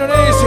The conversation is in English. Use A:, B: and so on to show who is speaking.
A: in.